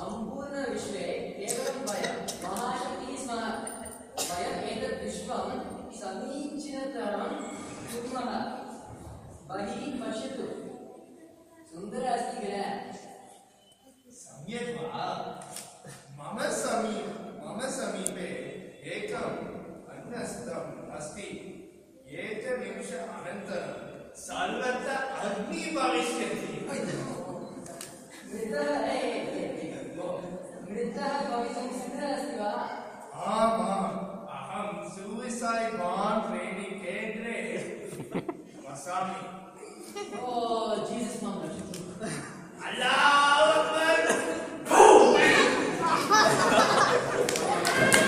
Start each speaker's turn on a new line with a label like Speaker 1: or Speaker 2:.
Speaker 1: संपूर्ण विश्वे केवलं वयं महाशक्तिः स्मः वयम् एतत् विश्वं समीचीनतरं कुर्मः बहिः पश्यतु। सुन्दर अस्ति किल?
Speaker 2: सम्यक् मम समी मम समीपे एकम् अन्नस्तम् अस्ति। एकनिमिष अनन्तरं सर्वत्र अग्निः भविष्यति
Speaker 1: मित्रः भवितुं सिद्धः अस्ति वा
Speaker 2: आम् आम् अहं सूसैड् बाण्ड् ट्रेनिङ्ग् केन्द्रे वसामि।
Speaker 1: ओ